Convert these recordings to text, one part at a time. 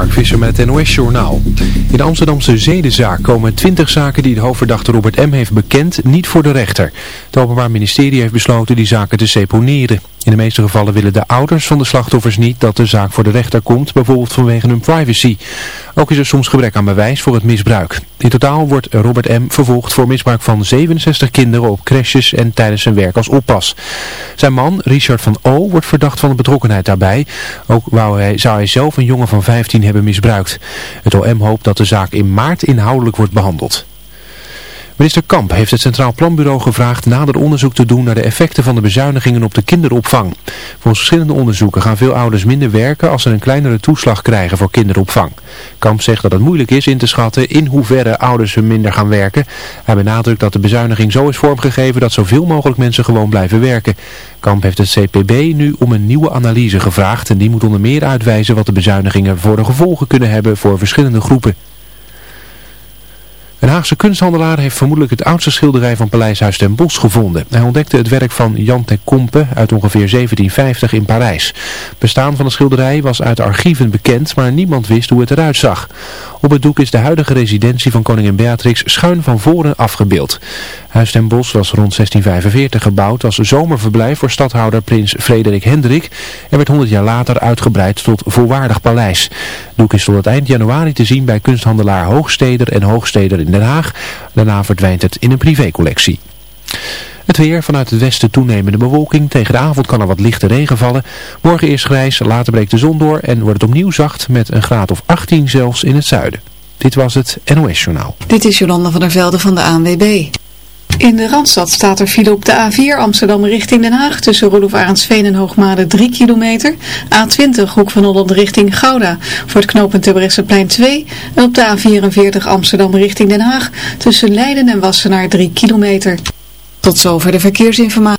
Mark Visser met NOS-journaal. In de Amsterdamse zedenzaak komen 20 zaken die de hoofdverdachte Robert M. heeft bekend niet voor de rechter. Het Openbaar Ministerie heeft besloten die zaken te seponeren. In de meeste gevallen willen de ouders van de slachtoffers niet dat de zaak voor de rechter komt, bijvoorbeeld vanwege hun privacy. Ook is er soms gebrek aan bewijs voor het misbruik. In totaal wordt Robert M. vervolgd voor misbruik van 67 kinderen op crèches en tijdens zijn werk als oppas. Zijn man, Richard van O, wordt verdacht van de betrokkenheid daarbij. Ook wou hij, zou hij zelf een jongen van 15 hebben misbruikt. Het OM hoopt dat de zaak in maart inhoudelijk wordt behandeld. Minister Kamp heeft het Centraal Planbureau gevraagd nader onderzoek te doen naar de effecten van de bezuinigingen op de kinderopvang. Volgens verschillende onderzoeken gaan veel ouders minder werken als ze een kleinere toeslag krijgen voor kinderopvang. Kamp zegt dat het moeilijk is in te schatten in hoeverre ouders minder gaan werken. Hij benadrukt dat de bezuiniging zo is vormgegeven dat zoveel mogelijk mensen gewoon blijven werken. Kamp heeft het CPB nu om een nieuwe analyse gevraagd en die moet onder meer uitwijzen wat de bezuinigingen voor de gevolgen kunnen hebben voor verschillende groepen. Een Haagse kunsthandelaar heeft vermoedelijk het oudste schilderij van Paleishuis ten Bosch gevonden. Hij ontdekte het werk van Jan ten Kompe uit ongeveer 1750 in Parijs. Bestaan van het schilderij was uit de archieven bekend, maar niemand wist hoe het eruit zag. Op het doek is de huidige residentie van koningin Beatrix schuin van voren afgebeeld. Huis ten Bosch was rond 1645 gebouwd als zomerverblijf voor stadhouder prins Frederik Hendrik en werd 100 jaar later uitgebreid tot volwaardig paleis. Het doek is tot het eind januari te zien bij kunsthandelaar Hoogsteder en Hoogsteder in Den Haag. Daarna verdwijnt het in een privécollectie. Het weer, vanuit het westen toenemende bewolking. Tegen de avond kan er wat lichte regen vallen. Morgen eerst grijs, later breekt de zon door en wordt het opnieuw zacht met een graad of 18 zelfs in het zuiden. Dit was het NOS Journaal. Dit is Jolanda van der Velde van de ANWB. In de Randstad staat er file op de A4 Amsterdam richting Den Haag tussen Rolof Arendsveen en Hoogmade 3 kilometer. A20 Hoek van Holland richting Gouda voor het knooppunt Terbrechtseplein 2. En op de A44 Amsterdam richting Den Haag tussen Leiden en Wassenaar 3 kilometer. Tot zover de verkeersinformatie.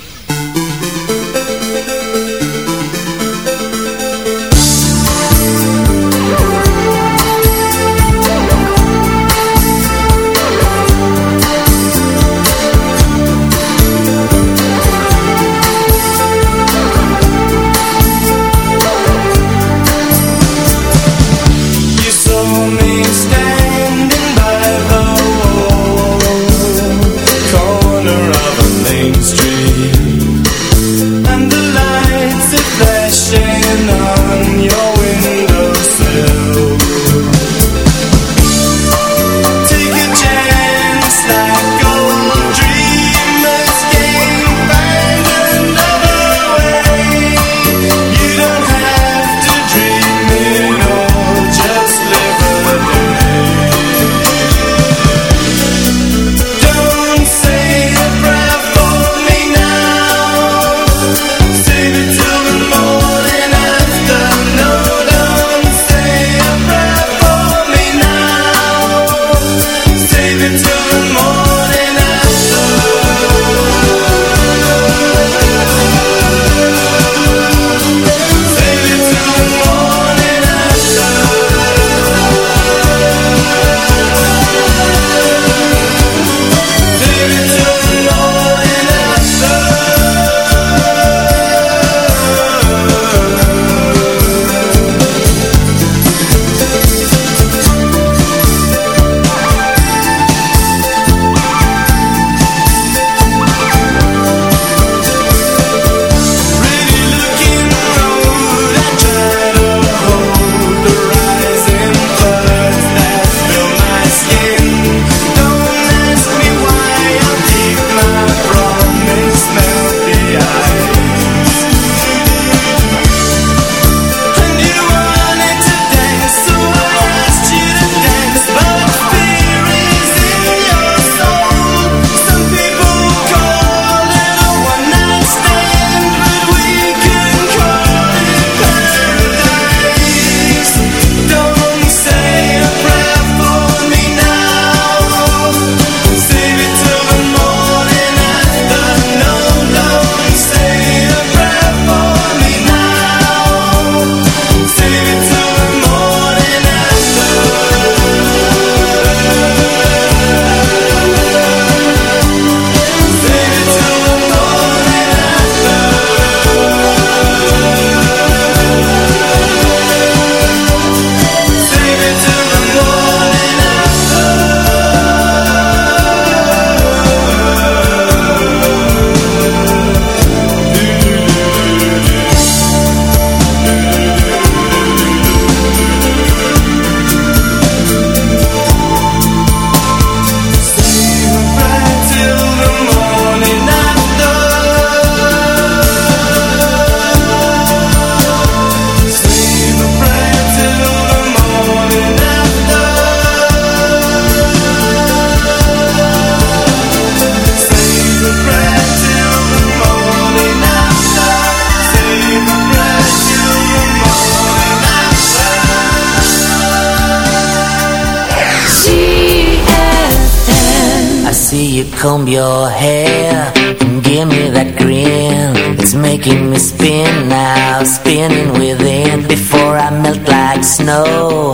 see you comb your hair and give me that grin. It's making me spin now, spinning within. Before I melt like snow,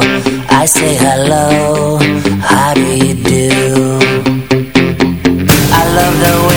I say hello, how do you do? I love the way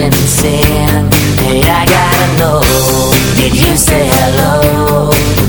been sin that I gotta know. Did you say hello?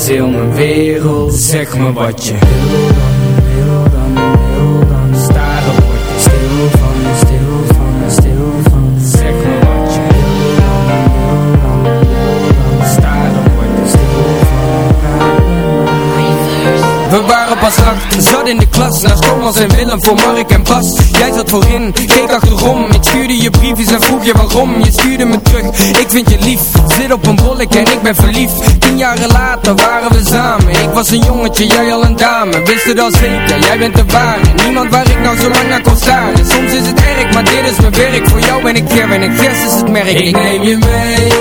Is heel mijn wereld. Zeg me wat je wil dan, wil dan, wil dan. Staren word je stil van, stil van, stil van. Zeg me wat je wil dan, wil dan, wil dan. Staren word je stil van. We waren pas acht, zat in de klas Naast Thomas en Willem voor Mark en Bas Jij zat voorin, keek achterom Ik stuurde je briefjes en vroeg je waarom Je stuurde me terug, ik vind je lief Zit op een bollek en ik ben verliefd Tien jaren later waren we samen. Ik was een jongetje, jij al een dame. Wist het al zeker, jij bent de ware. Niemand waar ik nou zo lang naar kon staren. Soms is het erg, maar dit is mijn werk. Voor jou ben ik Ger en ik is het merk. Ik neem je mee.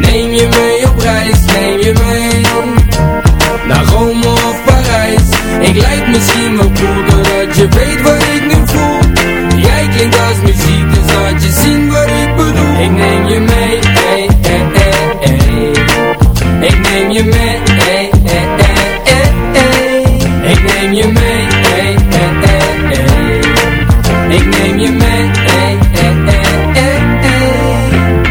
Neem je mee op reis, neem je mee naar Rome of Parijs. Ik lijk misschien wel cool Doordat je weet wat ik nu voel. Jij klinkt als muziek Dus laat je zien wat ik bedoel. Ik neem je mee neem je mee hey, hey, hey, hey, hey. Ik neem je mee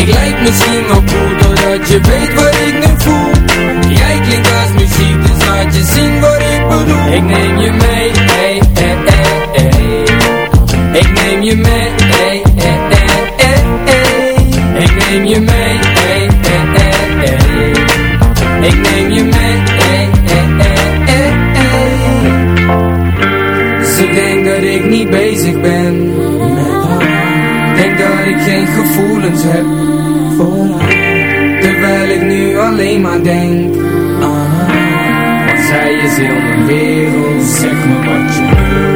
Ik lijk misschien wel cool Doordat je weet wat ik nu voel Jij klinkt als muziek Dus laat je zien wat ik bedoel Ik neem je mee hey, hey, hey. Ik neem je mee hey, hey, hey, hey. Ik neem je mee hey, hey, hey. Ik neem je mee hey, hey, hey, hey, hey. Ze denkt dat ik niet ben dat ik geen gevoelens heb voor haar Terwijl ik nu alleen maar denk aan haar Want zij is heel mijn wereld. Zeg me wat je wil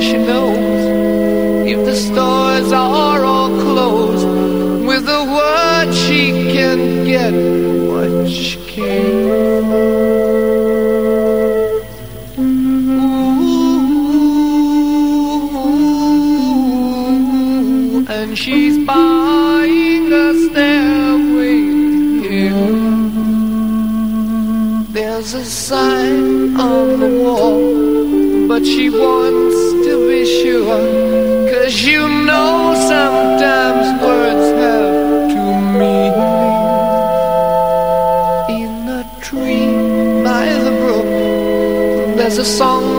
There, she knows if the stores are all closed, with a word she can get what she can. and she's buying a stairway here. There's a sign a song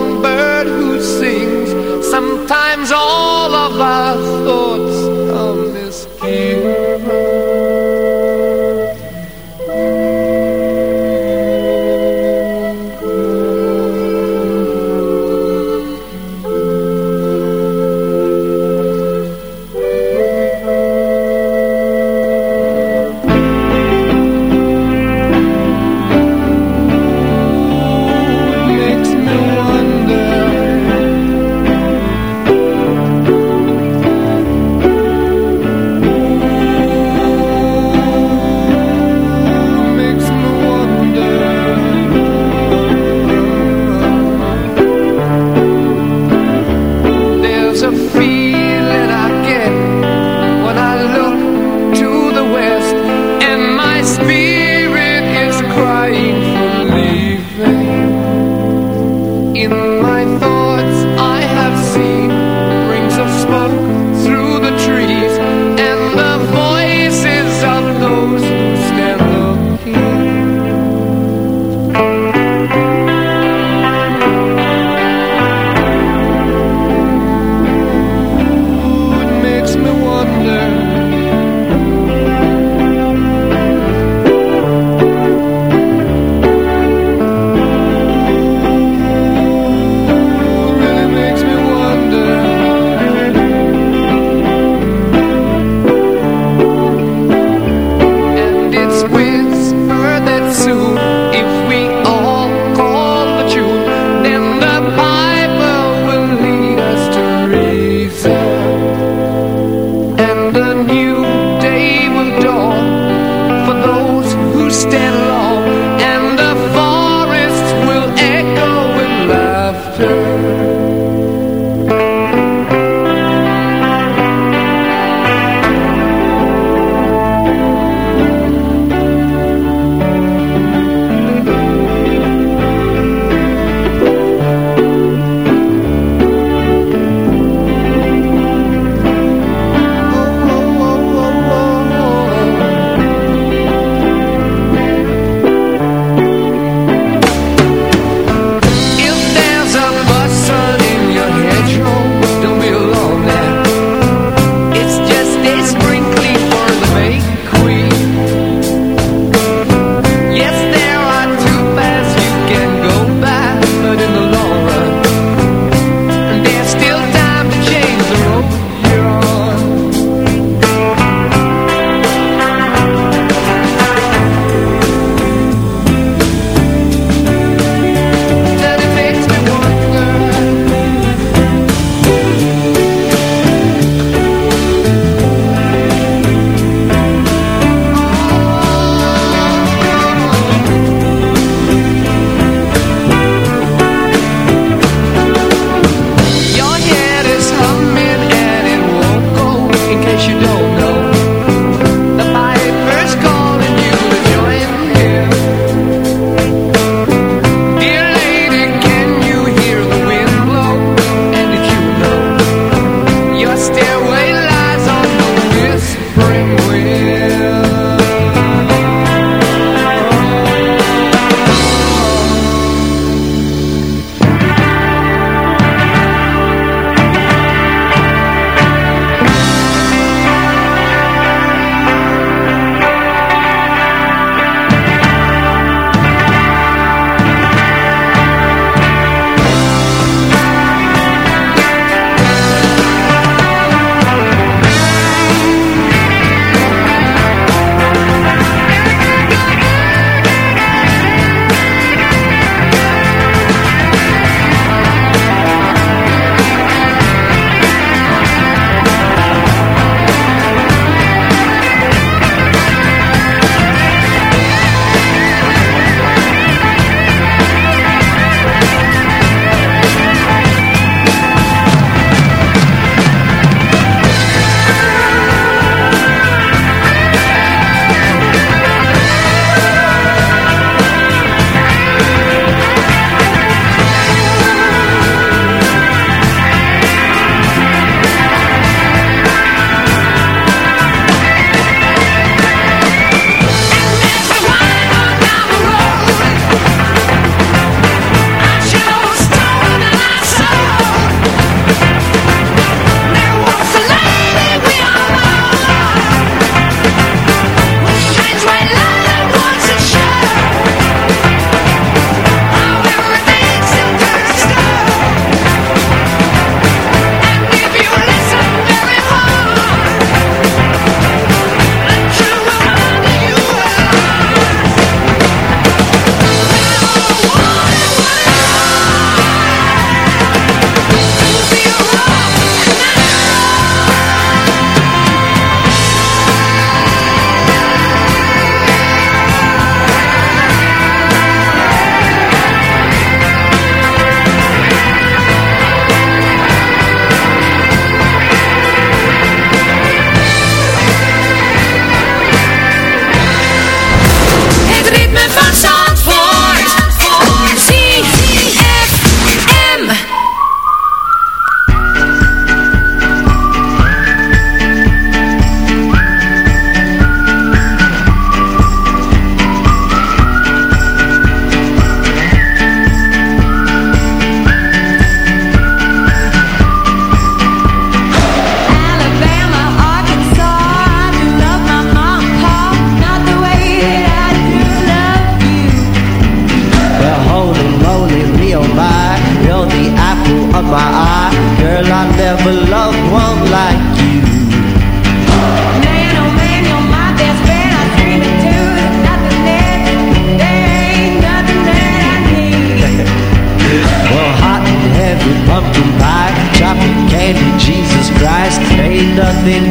nothing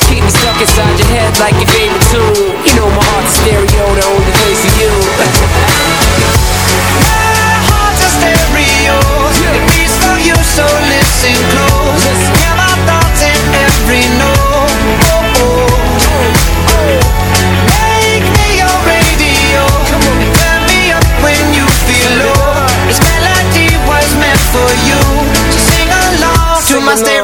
Me stuck inside your head like your favorite tune. You know my heart's stereo, the only place for you. My heart's a stereo. It beats for you, so listen close. Hear my thoughts in every note. Oh, oh. Make me your radio. And turn me up when you feel low. This melody was meant for you. So sing along to my stereo.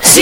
Sí,